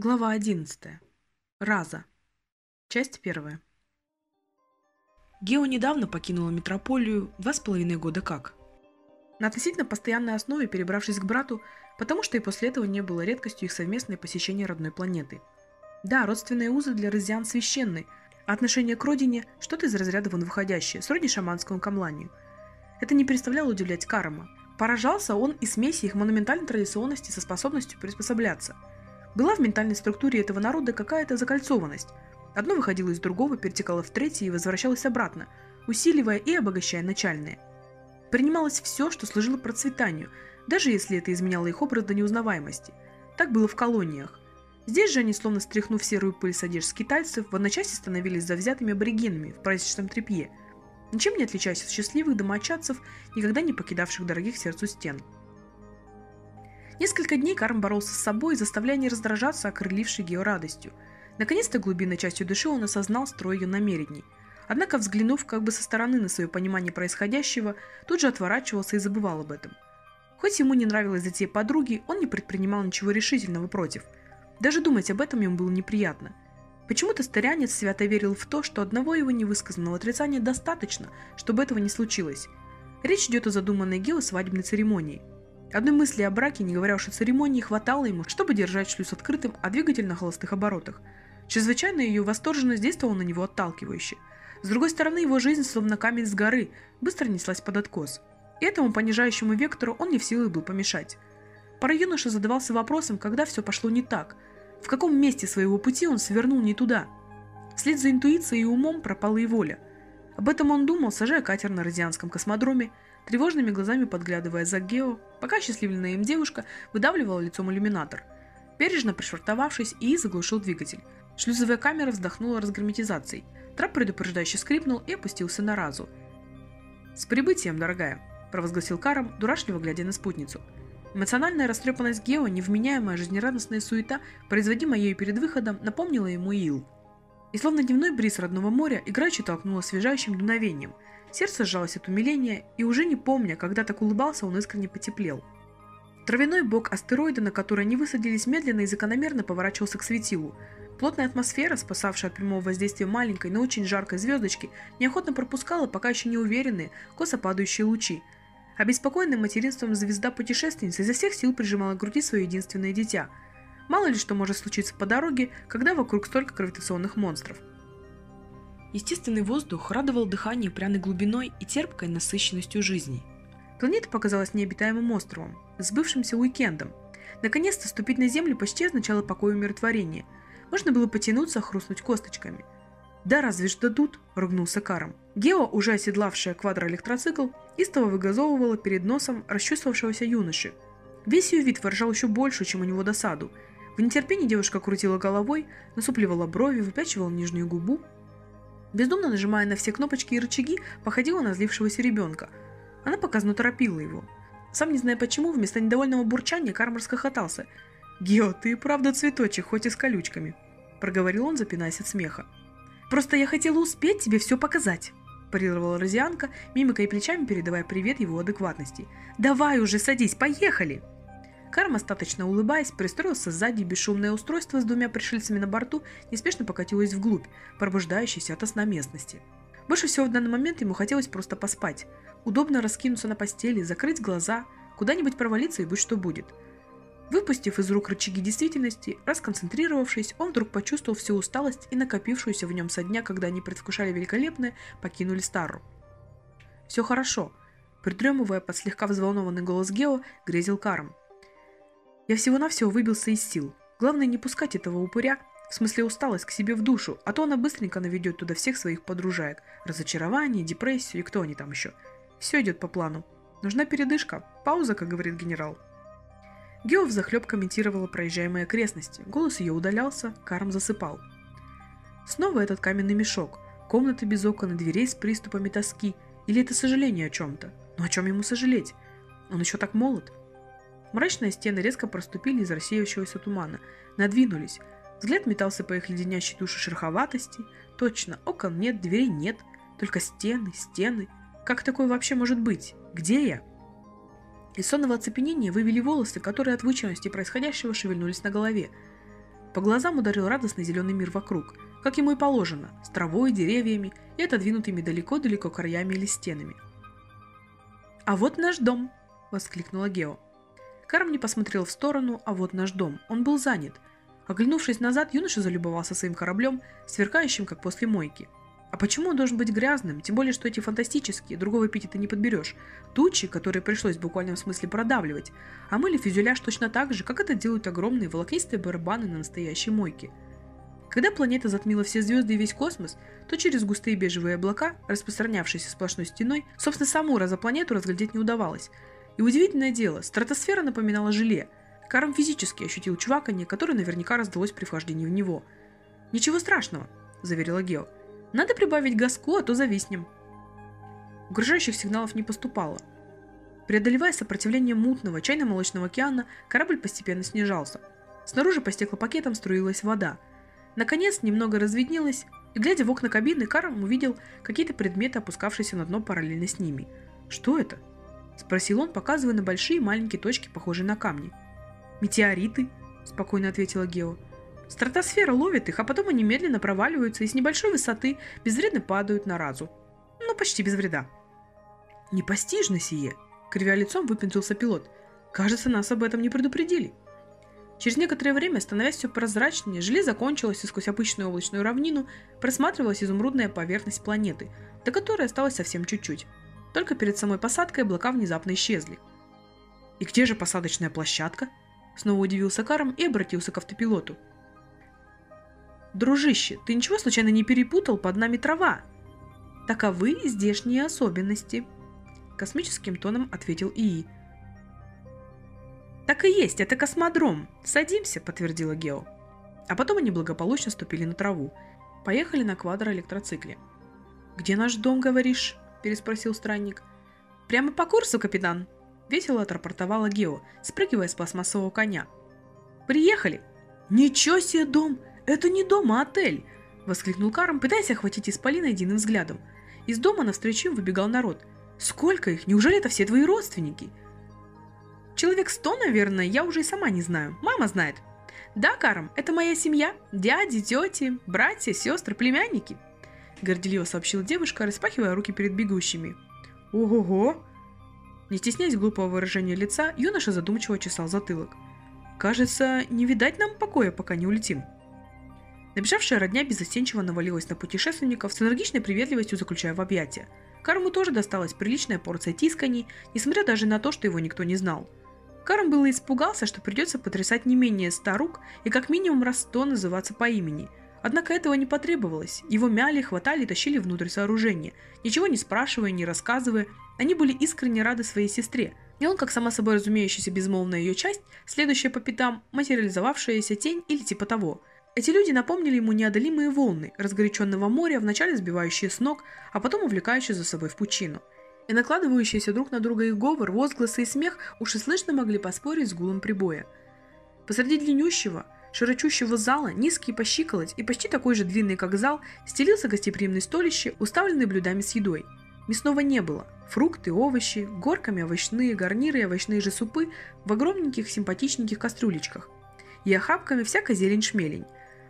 Глава 11. Раза. Часть первая. Гео недавно покинула метрополию, два с половиной года как. На относительно постоянной основе перебравшись к брату, потому что и после этого не было редкостью их совместное посещение родной планеты. Да, родственные узы для розиан священны, а отношение к родине – что-то из разряда вон выходящее, сродни шаманскому камланию. Это не переставляло удивлять Карама. Поражался он и смеси их монументальной традиционности со способностью приспосабляться – была в ментальной структуре этого народа какая-то закольцованность. Одно выходило из другого, перетекало в третье и возвращалось обратно, усиливая и обогащая начальное. Принималось все, что служило процветанию, даже если это изменяло их образ до неузнаваемости. Так было в колониях. Здесь же они, словно стряхнув серую пыль с одежд скитальцев, в одночасье становились завзятыми аборигенами в праздничном тряпье, ничем не отличаясь от счастливых домочадцев, никогда не покидавших дорогих сердцу стен. Несколько дней Карм боролся с собой, заставляя не раздражаться окрылившей Гео радостью. Наконец-то глубинной частью души он осознал строй ее намерений. Однако, взглянув как бы со стороны на свое понимание происходящего, тут же отворачивался и забывал об этом. Хоть ему не нравилась затея подруги, он не предпринимал ничего решительного против. Даже думать об этом ему было неприятно. Почему-то старянец свято верил в то, что одного его невысказанного отрицания достаточно, чтобы этого не случилось. Речь идет о задуманной Гео свадебной церемонии – Одной мысли о браке, не говоря уж о церемонии, хватало ему, чтобы держать шлюз открытым, а двигатель на холостых оборотах. Чрезвычайно ее восторженность действовала на него отталкивающе. С другой стороны, его жизнь, словно камень с горы, быстро неслась под откос. И этому понижающему вектору он не в силах был помешать. Пара юноша задавался вопросом, когда все пошло не так. В каком месте своего пути он свернул не туда. Вслед за интуицией и умом пропала и воля. Об этом он думал, сажая катер на Розианском космодроме, тревожными глазами подглядывая за Гео, пока счастливленная им девушка выдавливала лицом иллюминатор. Бережно пришвартовавшись, и заглушил двигатель. Шлюзовая камера вздохнула разгерметизацией. Трап предупреждающе скрипнул и опустился на разу. «С прибытием, дорогая!» – провозгласил Карам, дурашливо глядя на спутницу. Эмоциональная растрепанность Гео, невменяемая жизнерадостная суета, производимая ею перед выходом, напомнила ему Ил. И словно дневной бриз родного моря, играючи толкнула освежающим дуновением – Сердце сжалось от умиления, и уже не помня, когда так улыбался, он искренне потеплел. Травяной бок астероида, на который они высадились, медленно и закономерно поворачивался к светилу. Плотная атмосфера, спасавшая от прямого воздействия маленькой, но очень жаркой звездочки, неохотно пропускала пока еще не уверенные, косо падающие лучи. Обеспокоенная материнством звезда путешественницы изо всех сил прижимала к груди свое единственное дитя. Мало ли что может случиться по дороге, когда вокруг столько гравитационных монстров. Естественный воздух радовал дыхание пряной глубиной и терпкой насыщенностью жизни. Планета показалась необитаемым островом, сбывшимся уикендом. Наконец-то ступить на Землю почти означало покой и умиротворение. Можно было потянуться, хрустнуть косточками. «Да разве ж дадут?» – ругнулся Каром. Гео, уже оседлавшая квадроэлектроцикл, истово выгазовывала перед носом расчувствовавшегося юноши. Весь ее вид выражал еще больше, чем у него досаду. В нетерпении девушка крутила головой, насупливала брови, выпячивала нижнюю губу, Бездумно нажимая на все кнопочки и рычаги, походила на злившегося ребенка. Она показно торопила его. Сам не зная почему, вместо недовольного бурчания Карм расхохотался. «Гео, ты правда цветочек, хоть и с колючками», – проговорил он, запинаясь от смеха. «Просто я хотела успеть тебе все показать», – парировала Розианка, мимикой и плечами передавая привет его адекватности. «Давай уже садись, поехали!» Карм, остаточно улыбаясь, пристроился сзади, бесшумное устройство с двумя пришельцами на борту неспешно покатилось вглубь, пробуждающейся от сна местности. Больше всего в данный момент ему хотелось просто поспать. Удобно раскинуться на постели, закрыть глаза, куда-нибудь провалиться и будь что будет. Выпустив из рук рычаги действительности, расконцентрировавшись, он вдруг почувствовал всю усталость и накопившуюся в нем со дня, когда они предвкушали великолепное, покинули Старру. «Все хорошо», – придремывая под слегка взволнованный голос Гео, грезил Карм. Я всего-навсего выбился из сил. Главное не пускать этого упыря, в смысле усталость, к себе в душу, а то она быстренько наведет туда всех своих подружаек. Разочарование, депрессию и кто они там еще. Все идет по плану. Нужна передышка, пауза, как говорит генерал. Гео взахлеб комментировала проезжаемые окрестности. Голос ее удалялся, Карм засыпал. Снова этот каменный мешок. Комната без окон и дверей с приступами тоски. Или это сожаление о чем-то? Но о чем ему сожалеть? Он еще так молод. Мрачные стены резко проступили из рассеивающегося тумана, надвинулись. Взгляд метался по их леденящей душе шероховатости. Точно, окон нет, дверей нет, только стены, стены. Как такое вообще может быть? Где я? Из сонного оцепенения вывели волосы, которые от вычурности происходящего шевельнулись на голове. По глазам ударил радостный зеленый мир вокруг, как ему и положено, с травой, деревьями и отодвинутыми далеко-далеко краями или стенами. «А вот наш дом!» – воскликнула Гео. Карм не посмотрел в сторону, а вот наш дом. Он был занят. Оглянувшись назад, юноша залюбовался своим кораблем, сверкающим, как после мойки. А почему он должен быть грязным? Тем более, что эти фантастические, другого эпитета не подберешь. Тучи, которые пришлось в буквальном смысле продавливать, а мыли фюзеляж точно так же, как это делают огромные волокнистые барабаны на настоящей мойке. Когда планета затмила все звезды и весь космос, то через густые бежевые облака, распространявшиеся сплошной стеной, собственно, саму разопланету разглядеть не удавалось. И удивительное дело, стратосфера напоминала желе. Карм физически ощутил чуваканье, которое наверняка раздалось при вхождении в него. «Ничего страшного», – заверила Гео. «Надо прибавить газку, а то зависнем». Угрожающих сигналов не поступало. Преодолевая сопротивление мутного чайно-молочного океана, корабль постепенно снижался. Снаружи по стеклопакетам струилась вода. Наконец, немного разведнелось, и, глядя в окна кабины, Карм увидел какие-то предметы, опускавшиеся на дно параллельно с ними. «Что это?» – спросил он, показывая на большие маленькие точки, похожие на камни. «Метеориты», – спокойно ответила Гео. «Стратосфера ловит их, а потом они медленно проваливаются и с небольшой высоты безвредно падают на разу. Ну, почти без вреда». «Непостижно сие!» – кривя лицом выпендрился пилот. «Кажется, нас об этом не предупредили». Через некоторое время, становясь все прозрачнее, железо кончилось, и сквозь обычную облачную равнину просматривалась изумрудная поверхность планеты, до которой осталось совсем чуть-чуть. Только перед самой посадкой облака внезапно исчезли. «И где же посадочная площадка?» Снова удивился Карм и обратился к автопилоту. «Дружище, ты ничего случайно не перепутал? Под нами трава!» «Таковы здешние особенности», – космическим тоном ответил ИИ. «Так и есть, это космодром. Садимся», – подтвердила Гео. А потом они благополучно ступили на траву. Поехали на квадроэлектроцикле. «Где наш дом, говоришь?» – переспросил странник. «Прямо по курсу, капитан», – весело отрапортовала Гео, спрыгивая с пластмассового коня. «Приехали!» «Ничего себе дом! Это не дом, а отель!» – воскликнул Карм, пытаясь охватить Исполина единым взглядом. Из дома навстречу им выбегал народ. «Сколько их? Неужели это все твои родственники?» «Человек сто, наверное, я уже и сама не знаю. Мама знает». «Да, Карм, это моя семья. Дяди, тети, братья, сестры, племянники», – горделиво сообщила девушка, распахивая руки перед бегущими. «Ого-го!» Не стесняясь глупого выражения лица, юноша задумчиво чесал затылок. «Кажется, не видать нам покоя, пока не улетим». Набежавшая родня безостенчиво навалилась на путешественников с энергичной приветливостью, заключая в объятия. Карму тоже досталась приличная порция тисканий, несмотря даже на то, что его никто не знал. Карм было испугался, что придется потрясать не менее ста рук и как минимум раз сто называться по имени. Однако этого не потребовалось. Его мяли, хватали и тащили внутрь сооружения, ничего не спрашивая, не рассказывая, они были искренне рады своей сестре, и он, как сама собой разумеющаяся безмолвная ее часть, следующая по пятам, материализовавшаяся тень или типа того. Эти люди напомнили ему неодолимые волны, разгоряченного моря, вначале сбивающие с ног, а потом увлекающие за собой в пучину. И накладывающиеся друг на друга их говор, возгласы и смех уж и слышно могли поспорить с гулом прибоя. Посреди длиннющего, широчущего зала, низкий по щиколоть и почти такой же длинный, как зал, стелился гостеприимный столище, уставленный блюдами с едой. Мясного не было – Фрукты, овощи, горками овощные гарниры и овощные же супы в огромненьких симпатичненьких кастрюлечках. И охапками всякая зелень-шмелень.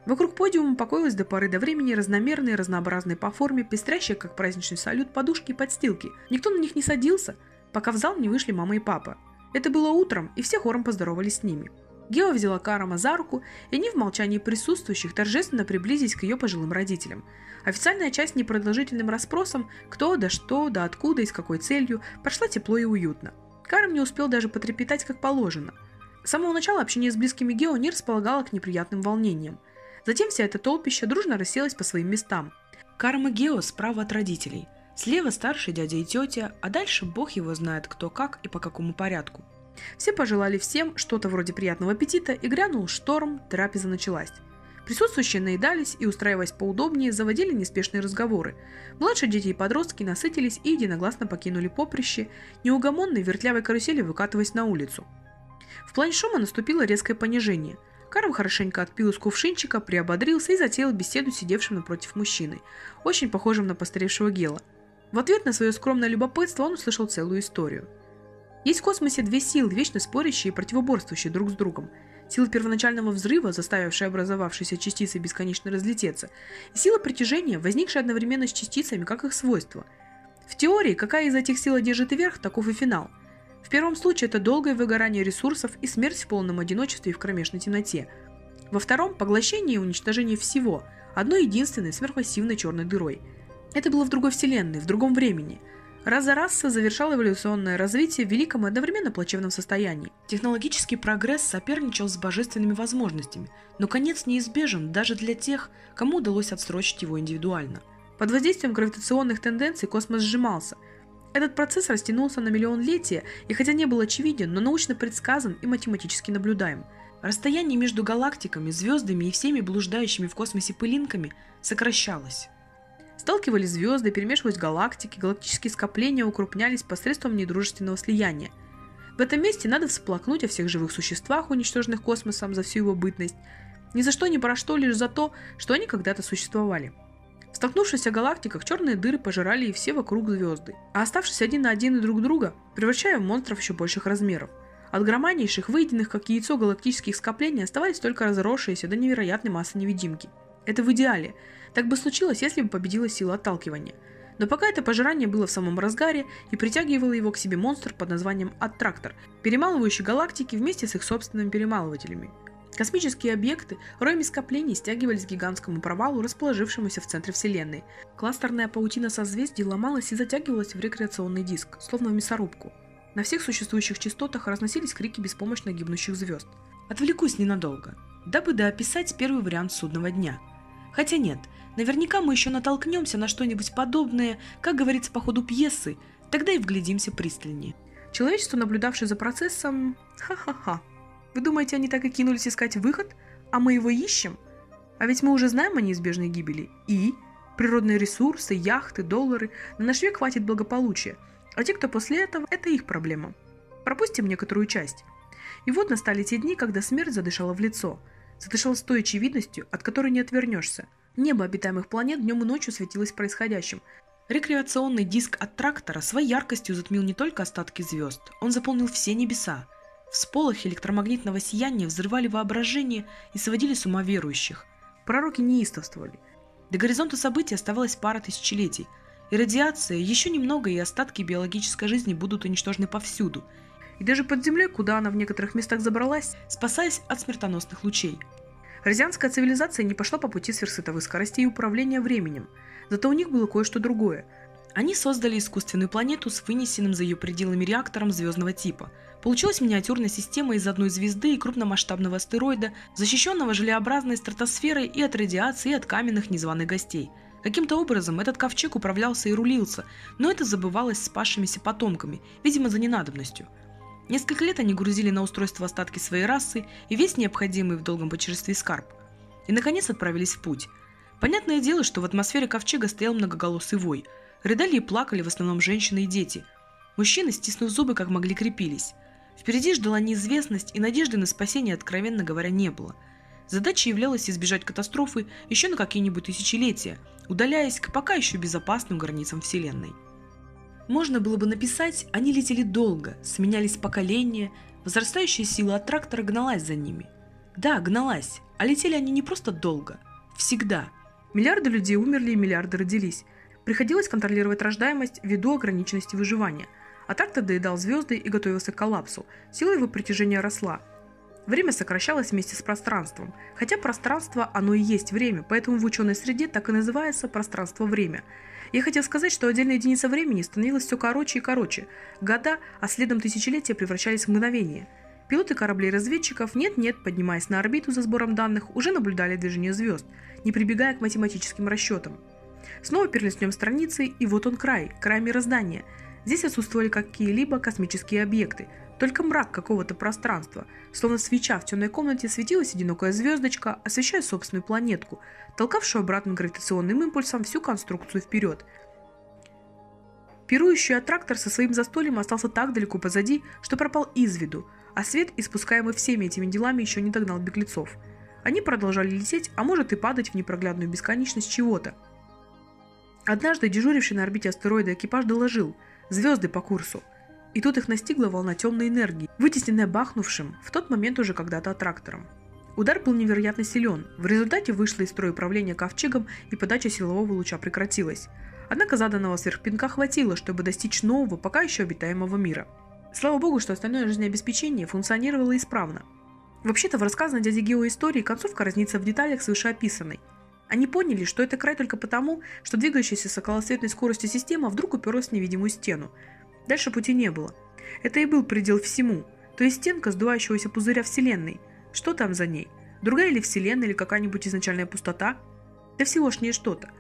Вокруг подиума покоилась до поры до времени разномерные, разнообразные по форме, пестрящие, как праздничный салют, подушки и подстилки. Никто на них не садился, пока в зал не вышли мама и папа. Это было утром, и все хором поздоровались с ними. Гео взяла Карама за руку, и они в молчании присутствующих торжественно приблизились к ее пожилым родителям. Официальная часть непродолжительным расспросом, кто, да что, да откуда и с какой целью, прошла тепло и уютно. Карам не успел даже потрепетать как положено. С самого начала общение с близкими Гео не располагало к неприятным волнениям. Затем вся эта толпища дружно расселась по своим местам. Карм и Гео справа от родителей. Слева старший дядя и тетя, а дальше бог его знает кто как и по какому порядку. Все пожелали всем что-то вроде приятного аппетита, и грянул шторм, трапеза началась. Присутствующие наедались и, устраиваясь поудобнее, заводили неспешные разговоры. Младшие дети и подростки насытились и единогласно покинули поприще, неугомонной вертлявой карусели выкатываясь на улицу. В плане шума наступило резкое понижение. Карм хорошенько отпил из кувшинчика, приободрился и затеял беседу сидевшим напротив мужчины, очень похожим на постаревшего Гела. В ответ на свое скромное любопытство он услышал целую историю – есть в космосе две силы, вечно спорящие и противоборствующие друг с другом. сила первоначального взрыва, заставившая образовавшиеся частицы бесконечно разлететься, и сила притяжения, возникшая одновременно с частицами, как их свойства. В теории, какая из этих сил держит верх, таков и финал. В первом случае это долгое выгорание ресурсов и смерть в полном одиночестве и в кромешной темноте. Во втором – поглощение и уничтожение всего, одной единственной сверхмассивной черной дырой. Это было в другой вселенной, в другом времени – Раз за раса завершал эволюционное развитие в великом и одновременно плачевном состоянии. Технологический прогресс соперничал с божественными возможностями, но конец неизбежен даже для тех, кому удалось отсрочить его индивидуально. Под воздействием гравитационных тенденций космос сжимался. Этот процесс растянулся на миллион летия и хотя не был очевиден, но научно предсказан и математически наблюдаем. Расстояние между галактиками, звездами и всеми блуждающими в космосе пылинками сокращалось. Сталкивались звезды, перемешивались галактики, галактические скопления укрупнялись посредством недружественного слияния. В этом месте надо всплакнуть о всех живых существах, уничтоженных космосом за всю его бытность. Ни за что, ни про что, лишь за то, что они когда-то существовали. В столкнувшихся галактиках черные дыры пожирали и все вокруг звезды, а оставшись один на один друг друга, превращая в монстров еще больших размеров. От громаднейших, выеденных как яйцо галактических скоплений оставались только разросшиеся до невероятной массы невидимки. Это в идеале – так бы случилось, если бы победила сила отталкивания. Но пока это пожирание было в самом разгаре и притягивало его к себе монстр под названием Аттрактор, перемалывающий галактики вместе с их собственными перемалывателями. Космические объекты роями скоплений стягивались к гигантскому провалу, расположившемуся в центре Вселенной. Кластерная паутина созвездий ломалась и затягивалась в рекреационный диск, словно в мясорубку. На всех существующих частотах разносились крики беспомощно гибнущих звезд. Отвлекусь ненадолго, дабы доописать первый вариант судного дня. Хотя нет, Наверняка мы еще натолкнемся на что-нибудь подобное, как говорится по ходу пьесы, тогда и вглядимся пристальнее. Человечество, наблюдавшее за процессом... Ха-ха-ха. Вы думаете, они так и кинулись искать выход? А мы его ищем? А ведь мы уже знаем о неизбежной гибели. И? Природные ресурсы, яхты, доллары. На наш век хватит благополучия. А те, кто после этого, это их проблема. Пропустим некоторую часть. И вот настали те дни, когда смерть задышала в лицо. Задышала с той очевидностью, от которой не отвернешься. Небо обитаемых планет днем и ночью светилось происходящим. Рекреационный диск от трактора своей яркостью затмил не только остатки звезд, он заполнил все небеса. Всполохи электромагнитного сияния взрывали воображение и сводили с ума верующих. Пророки неистовствовали. До горизонта событий оставалось пара тысячелетий, и радиация, еще немного и остатки биологической жизни будут уничтожены повсюду. И даже под землей, куда она в некоторых местах забралась, спасаясь от смертоносных лучей – Розианская цивилизация не пошла по пути сверхсветовых скоростей и управления временем, зато у них было кое-что другое. Они создали искусственную планету с вынесенным за ее пределами реактором звездного типа. Получилась миниатюрная система из одной звезды и крупномасштабного астероида, защищенного желеобразной стратосферой и от радиации, и от каменных незваных гостей. Каким-то образом этот ковчег управлялся и рулился, но это забывалось спасшимися потомками, видимо, за ненадобностью – Несколько лет они грузили на устройство остатки своей расы и весь необходимый в долгом путешествии скарб. И, наконец, отправились в путь. Понятное дело, что в атмосфере ковчега стоял многоголосый вой. Рыдали и плакали в основном женщины и дети. Мужчины, стиснув зубы, как могли, крепились. Впереди ждала неизвестность, и надежды на спасение, откровенно говоря, не было. Задачей являлось избежать катастрофы еще на какие-нибудь тысячелетия, удаляясь к пока еще безопасным границам Вселенной. Можно было бы написать, они летели долго, сменялись поколения, возрастающая сила от трактора гналась за ними. Да, гналась, а летели они не просто долго, всегда. Миллиарды людей умерли и миллиарды родились. Приходилось контролировать рождаемость ввиду ограниченности выживания. А трактор доедал звезды и готовился к коллапсу, сила его притяжения росла. Время сокращалось вместе с пространством, хотя пространство оно и есть время, поэтому в ученой среде так и называется пространство-время – я хотел сказать, что отдельная единица времени становилась все короче и короче. Года, а следом тысячелетия превращались в мгновение. Пилоты кораблей-разведчиков нет-нет, поднимаясь на орбиту за сбором данных, уже наблюдали движение звезд, не прибегая к математическим расчетам. Снова перелистнем страницы, и вот он край, край мироздания. Здесь отсутствовали какие-либо космические объекты, только мрак какого-то пространства, словно свеча в темной комнате светилась одинокая звездочка, освещая собственную планетку, толкавшую обратным гравитационным импульсом всю конструкцию вперед. Пирующий аттрактор со своим застольем остался так далеко позади, что пропал из виду, а свет, испускаемый всеми этими делами, еще не догнал беглецов. Они продолжали лететь, а может и падать в непроглядную бесконечность чего-то. Однажды дежуривший на орбите астероида экипаж доложил – звезды по курсу – И тут их настигла волна темной энергии, вытесненная бахнувшим в тот момент уже когда-то трактором. Удар был невероятно силен. В результате вышло из строя управление ковчегом и подача силового луча прекратилась. Однако заданного сверхпинка хватило, чтобы достичь нового, пока еще обитаемого мира. Слава богу, что остальное жизнеобеспечение функционировало исправно. Вообще-то в рассказанной дяде Гео истории концовка разнится в деталях с вышеописанной. Они поняли, что это край только потому, что двигающаяся с околосветной скоростью система вдруг уперлась в невидимую стену. Дальше пути не было. Это и был предел всему, то есть стенка сдувающегося пузыря Вселенной. Что там за ней? Другая ли Вселенная или какая-нибудь изначальная пустота? Да всего ж не что-то.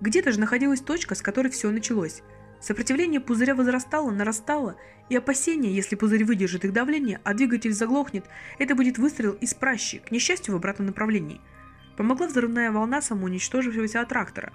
Где-то же находилась точка, с которой все началось. Сопротивление пузыря возрастало, нарастало, и опасение, если пузырь выдержит их давление, а двигатель заглохнет, это будет выстрел из пращи, к несчастью, в обратном направлении. Помогла взрывная волна самоуничтожившегося трактора.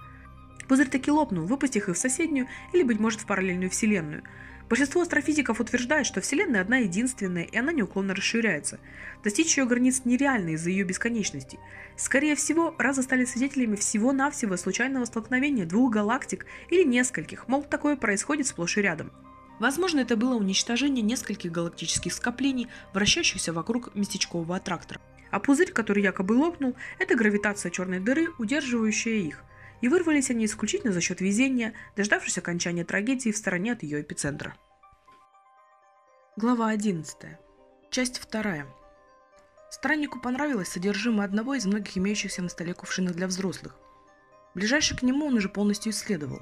Пузырь таки лопнул, выпустив их в соседнюю или, быть может, в параллельную вселенную – Большинство астрофизиков утверждает, что Вселенная одна единственная, и она неуклонно расширяется. Достичь ее границ нереально из-за ее бесконечности. Скорее всего, разы стали свидетелями всего-навсего случайного столкновения двух галактик или нескольких, мол, такое происходит сплошь и рядом. Возможно, это было уничтожение нескольких галактических скоплений, вращающихся вокруг местечкового аттрактора. А пузырь, который якобы лопнул, это гравитация черной дыры, удерживающая их – и вырвались они исключительно за счет везения, дождавшись окончания трагедии в стороне от ее эпицентра. Глава 11. Часть 2. Страннику понравилось содержимое одного из многих имеющихся на столе кувшинов для взрослых. Ближайший к нему он уже полностью исследовал.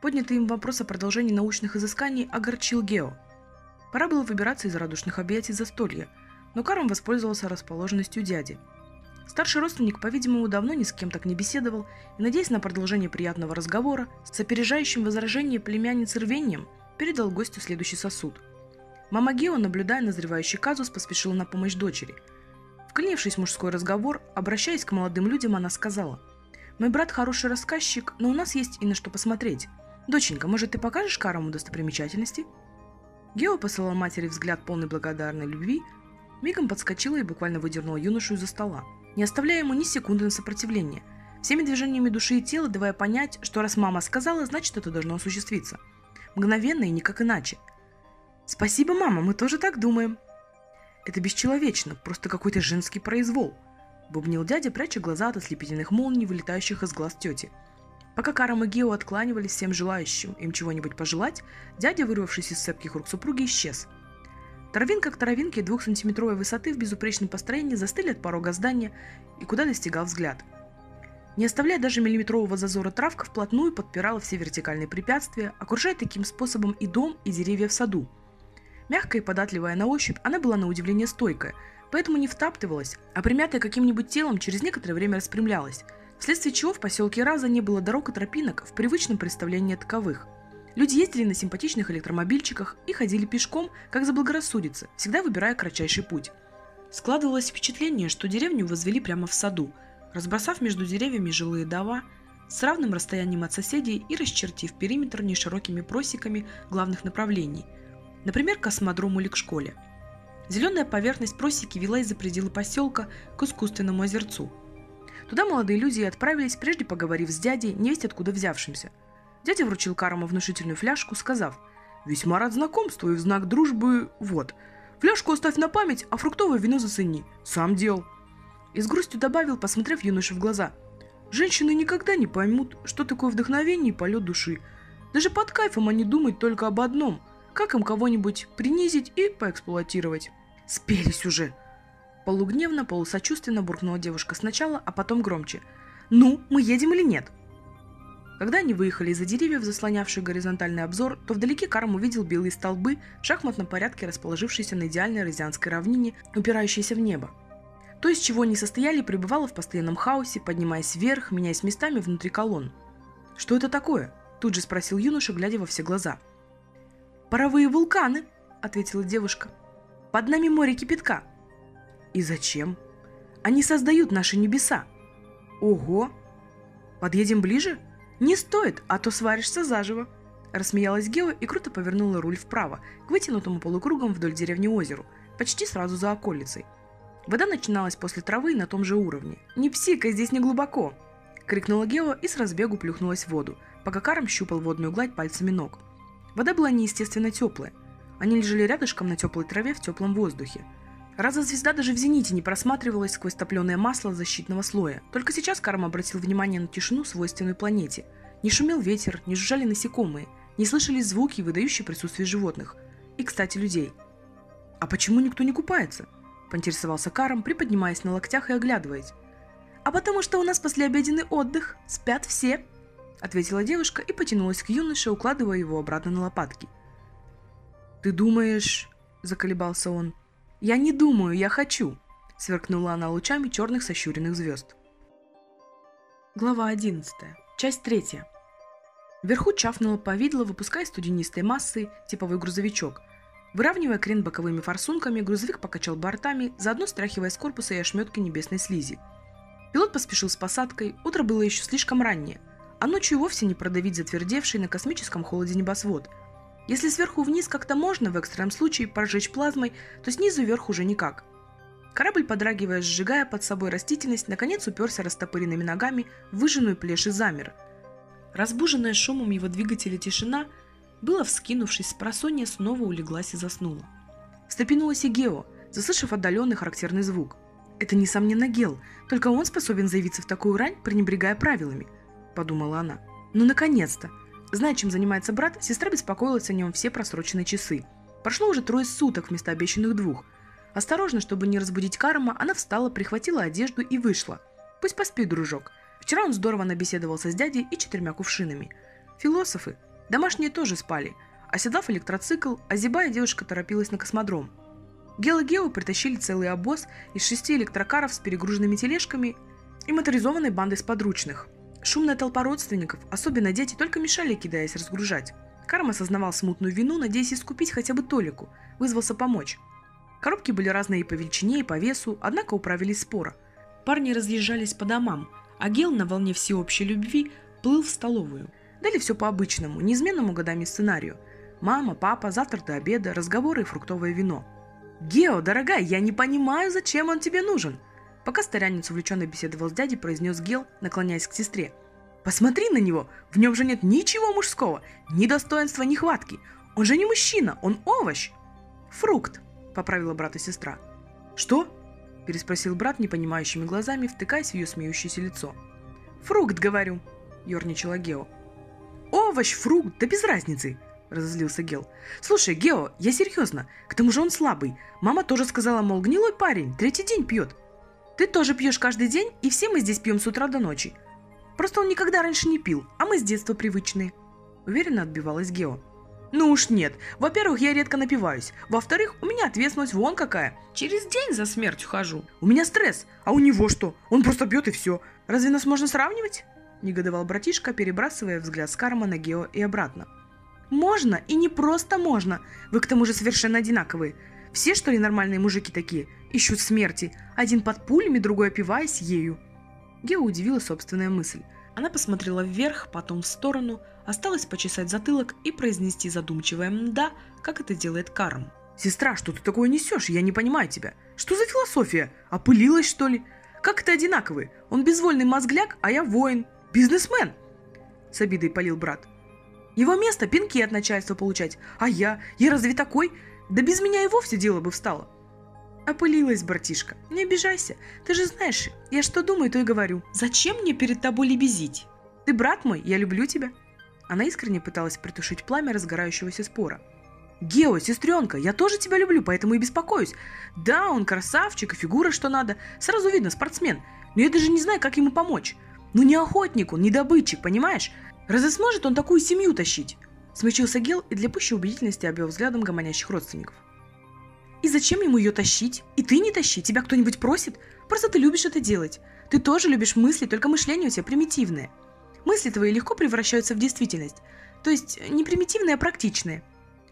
Поднятый им вопрос о продолжении научных изысканий огорчил Гео. Пора было выбираться из радушных объятий застолья, но Карм воспользовался расположенностью дяди – Старший родственник, по-видимому, давно ни с кем так не беседовал, и, надеясь на продолжение приятного разговора, с опережающим возражение племянницы рвением, передал гостю следующий сосуд. Мама Гео, наблюдая назревающий казус, поспешила на помощь дочери. Вклинившись в мужской разговор, обращаясь к молодым людям, она сказала, «Мой брат хороший рассказчик, но у нас есть и на что посмотреть. Доченька, может, ты покажешь Карому достопримечательности?» Гео посылал матери взгляд полной благодарной любви, мигом подскочила и буквально выдернула юношу из-за стола не оставляя ему ни секунды на сопротивление, всеми движениями души и тела давая понять, что раз мама сказала, значит это должно осуществиться. Мгновенно и никак иначе. «Спасибо, мама, мы тоже так думаем». «Это бесчеловечно, просто какой-то женский произвол», – бубнил дядя, пряча глаза от ослепительных молний, вылетающих из глаз тети. Пока Карам и Гео откланивались всем желающим им чего-нибудь пожелать, дядя, вырвавшись из цепких рук супруги, исчез – Травинка к травинке двухсантиметровой высоты в безупречном построении застыли от порога здания, и куда достигал взгляд. Не оставляя даже миллиметрового зазора, травка вплотную подпирала все вертикальные препятствия, окружая таким способом и дом, и деревья в саду. Мягкая и податливая на ощупь, она была на удивление стойкая, поэтому не втаптывалась, а примятая каким-нибудь телом через некоторое время распрямлялась, вследствие чего в поселке Раза не было дорог и тропинок в привычном представлении таковых – Люди ездили на симпатичных электромобильчиках и ходили пешком, как заблагорассудится, всегда выбирая кратчайший путь. Складывалось впечатление, что деревню возвели прямо в саду, разбросав между деревьями жилые дома, с равным расстоянием от соседей и расчертив периметр неширокими просеками главных направлений, например, к космодрому или к школе. Зеленая поверхность просеки вела из-за пределы поселка к искусственному озерцу. Туда молодые люди и отправились, прежде поговорив с дядей, невесть откуда взявшимся – Дядя вручил Карому внушительную фляжку, сказав, «Весьма рад знакомству и в знак дружбы вот. Фляжку оставь на память, а фруктовое вино зацени. Сам дел». И с грустью добавил, посмотрев юноше в глаза, «Женщины никогда не поймут, что такое вдохновение и полет души. Даже под кайфом они думают только об одном – как им кого-нибудь принизить и поэксплуатировать». «Спелись уже!» Полугневно, полусочувственно буркнула девушка сначала, а потом громче. «Ну, мы едем или нет?» Когда они выехали из-за деревьев, заслонявших горизонтальный обзор, то вдалеке Карм увидел белые столбы, в шахматном порядке расположившиеся на идеальной розианской равнине, упирающиеся в небо. То, из чего они состояли, пребывало в постоянном хаосе, поднимаясь вверх, меняясь местами внутри колонн. «Что это такое?» – тут же спросил юноша, глядя во все глаза. «Паровые вулканы!» – ответила девушка. «Под нами море кипятка». «И зачем?» «Они создают наши небеса». «Ого! Подъедем ближе?» «Не стоит, а то сваришься заживо!» Рассмеялась Гео и круто повернула руль вправо, к вытянутому полукругом вдоль деревни озеру, почти сразу за околицей. Вода начиналась после травы на том же уровне. «Не псика, здесь не глубоко!» крикнула Гео и с разбегу плюхнулась в воду, пока Карм щупал водную гладь пальцами ног. Вода была неестественно теплая. Они лежали рядышком на теплой траве в теплом воздухе. Раза звезда даже в зените не просматривалась сквозь топленое масло защитного слоя. Только сейчас Карм обратил внимание на тишину, свойственную планете. Не шумел ветер, не жужжали насекомые, не слышались звуки, выдающие присутствие животных. И, кстати, людей. «А почему никто не купается?» – поинтересовался Карм, приподнимаясь на локтях и оглядываясь. «А потому что у нас послеобеденный отдых, спят все», – ответила девушка и потянулась к юноше, укладывая его обратно на лопатки. «Ты думаешь...» – заколебался он. «Я не думаю, я хочу!» – сверкнула она лучами черных сощуренных звезд. Глава 11. Часть 3. Вверху чавнуло повидло, выпуская студенистой массой типовой грузовичок. Выравнивая крен боковыми форсунками, грузовик покачал бортами, заодно стряхивая с корпуса и ошметки небесной слизи. Пилот поспешил с посадкой, утро было еще слишком раннее, а ночью вовсе не продавить затвердевший на космическом холоде небосвод. Если сверху вниз как-то можно в экстренном случае прожечь плазмой, то снизу вверх уже никак. Корабль, подрагивая, сжигая под собой растительность, наконец уперся растопыренными ногами в выжженную плешь и замер – Разбуженная шумом его двигателя тишина, было вскинувшись с просонья, снова улеглась и заснула. Стопянулась и Гео, заслышав отдаленный характерный звук. «Это, несомненно, Гел, только он способен заявиться в такую рань, пренебрегая правилами», – подумала она. «Ну, наконец-то!» Зная, чем занимается брат, сестра беспокоилась о нем все просроченные часы. Прошло уже трое суток вместо обещанных двух. Осторожно, чтобы не разбудить Карма, она встала, прихватила одежду и вышла. «Пусть поспит, дружок», Вчера он здорово набеседовался с дядей и четырьмя кувшинами. Философы. Домашние тоже спали. Оседлав электроцикл, озябая девушка торопилась на космодром. Гел и Гео притащили целый обоз из шести электрокаров с перегруженными тележками и моторизованной бандой сподручных. Шумная толпа родственников, особенно дети, только мешали, кидаясь разгружать. Карм осознавал смутную вину, надеясь искупить хотя бы Толику, вызвался помочь. Коробки были разные и по величине, и по весу, однако управились споро. Парни разъезжались по домам, а Гел на волне всеобщей любви плыл в столовую. Дали все по обычному, неизменному годами сценарию. Мама, папа, завтрак до обеда, разговоры и фруктовое вино. «Гео, дорогая, я не понимаю, зачем он тебе нужен!» Пока старянец увлеченно беседовал с дядей, произнес Гел, наклоняясь к сестре. «Посмотри на него! В нем же нет ничего мужского! Ни достоинства, ни хватки! Он же не мужчина, он овощ!» «Фрукт!» – поправила брат и сестра. «Что?» переспросил брат непонимающими глазами, втыкаясь в ее смеющееся лицо. «Фрукт, говорю!» – ерничала Гео. «Овощ, фрукт, да без разницы!» – разозлился Гел. «Слушай, Гео, я серьезно. К тому же он слабый. Мама тоже сказала, мол, гнилой парень, третий день пьет. Ты тоже пьешь каждый день, и все мы здесь пьем с утра до ночи. Просто он никогда раньше не пил, а мы с детства привычные». Уверенно отбивалась Гео. Ну уж нет. Во-первых, я редко напиваюсь. Во-вторых, у меня ответственность вон какая. Через день за смертью хожу. У меня стресс. А у него что? Он просто бьет и все. Разве нас можно сравнивать? Негодовал братишка, перебрасывая взгляд с Карма на Гео и обратно. Можно и не просто можно. Вы к тому же совершенно одинаковые. Все, что ли, нормальные мужики такие? Ищут смерти. Один под пулями, другой опиваясь ею. Гео удивила собственная мысль. Она посмотрела вверх, потом в сторону, осталось почесать затылок и произнести задумчивое «мда», как это делает Карм. «Сестра, что ты такое несешь? Я не понимаю тебя. Что за философия? Опылилась, что ли? Как это одинаковые? Он безвольный мозгляк, а я воин. Бизнесмен!» С обидой полил брат. «Его место пинки от начальства получать. А я? Я разве такой? Да без меня и вовсе дело бы встало. Опылилась, братишка. Не обижайся. Ты же знаешь, я что думаю, то и говорю. Зачем мне перед тобой лебезить? Ты брат мой, я люблю тебя. Она искренне пыталась притушить пламя разгорающегося спора. «Гео, сестренка, я тоже тебя люблю, поэтому и беспокоюсь. Да, он красавчик и фигура что надо. Сразу видно, спортсмен. Но я даже не знаю, как ему помочь. Ну не охотник он, не добытчик, понимаешь? Разве сможет он такую семью тащить?» Смычился Гел и для пущей убедительности обвел взглядом гомонящих родственников. И зачем ему ее тащить? И ты не тащи, тебя кто-нибудь просит? Просто ты любишь это делать. Ты тоже любишь мысли, только мышление у тебя примитивное. Мысли твои легко превращаются в действительность. То есть не примитивные, а практичные.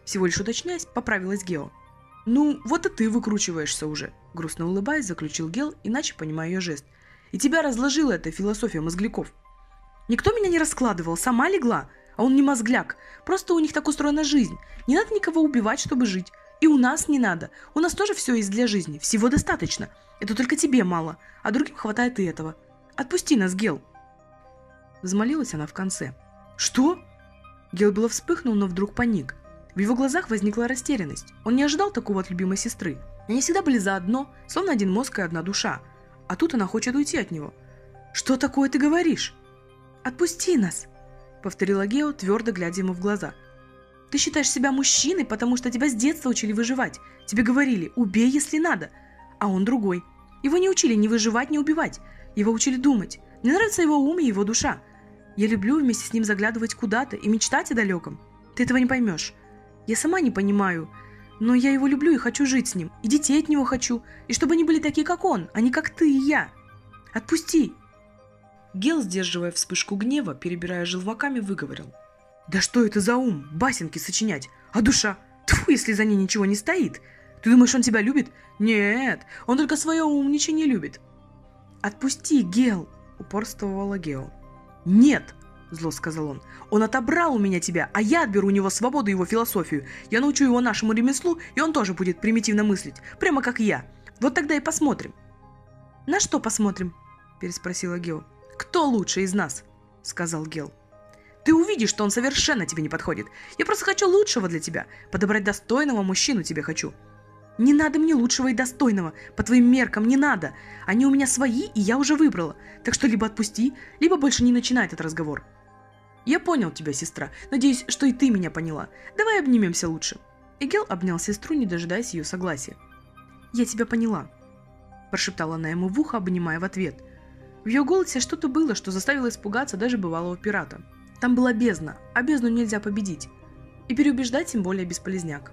Всего лишь уточняясь, поправилась Гео. «Ну, вот и ты выкручиваешься уже», – грустно улыбаясь, заключил Гел, иначе понимая ее жест. «И тебя разложила эта философия мозгляков. Никто меня не раскладывал, сама легла, а он не мозгляк. Просто у них так устроена жизнь. Не надо никого убивать, чтобы жить. И у нас не надо. У нас тоже все есть для жизни. Всего достаточно. Это только тебе мало, а другим хватает и этого. Отпусти нас, Гел. Взмолилась она в конце. Что? Гел было вспыхнул, но вдруг паник. В его глазах возникла растерянность. Он не ожидал такого от любимой сестры. Они всегда были заодно, словно один мозг и одна душа. А тут она хочет уйти от него. «Что такое ты говоришь?» «Отпусти нас!» — повторила Гео, твердо глядя ему в глаза. «Ты считаешь себя мужчиной, потому что тебя с детства учили выживать. Тебе говорили «убей, если надо». А он другой. Его не учили ни выживать, ни убивать. Его учили думать. Мне нравится его ум и его душа. Я люблю вместе с ним заглядывать куда-то и мечтать о далеком. Ты этого не поймешь. Я сама не понимаю, но я его люблю и хочу жить с ним. И детей от него хочу. И чтобы они были такие, как он, а не как ты и я. Отпусти!» Гел, сдерживая вспышку гнева, перебирая желваками, выговорил. «Да что это за ум? Басенки сочинять. А душа? Тьфу, если за ней ничего не стоит. Ты думаешь, он тебя любит? Нет, он только свое умничание любит». «Отпусти, Гел!» – упорствовала Гео. «Нет!» – зло сказал он. «Он отобрал у меня тебя, а я отберу у него свободу и его философию. Я научу его нашему ремеслу, и он тоже будет примитивно мыслить, прямо как я. Вот тогда и посмотрим». «На что посмотрим?» – переспросила Гео. «Кто лучше из нас?» – сказал Гел. «Ты увидишь, что он совершенно тебе не подходит. Я просто хочу лучшего для тебя. Подобрать достойного мужчину тебе хочу. Не надо мне лучшего и достойного. По твоим меркам не надо. Они у меня свои, и я уже выбрала. Так что либо отпусти, либо больше не начинай этот разговор. Я понял тебя, сестра. Надеюсь, что и ты меня поняла. Давай обнимемся лучше. Игел обнял сестру, не дожидаясь ее согласия. «Я тебя поняла», – прошептала она ему в ухо, обнимая в ответ. В ее голосе что-то было, что заставило испугаться даже бывалого пирата. Там была бездна, а бездну нельзя победить. И переубеждать тем более бесполезняк.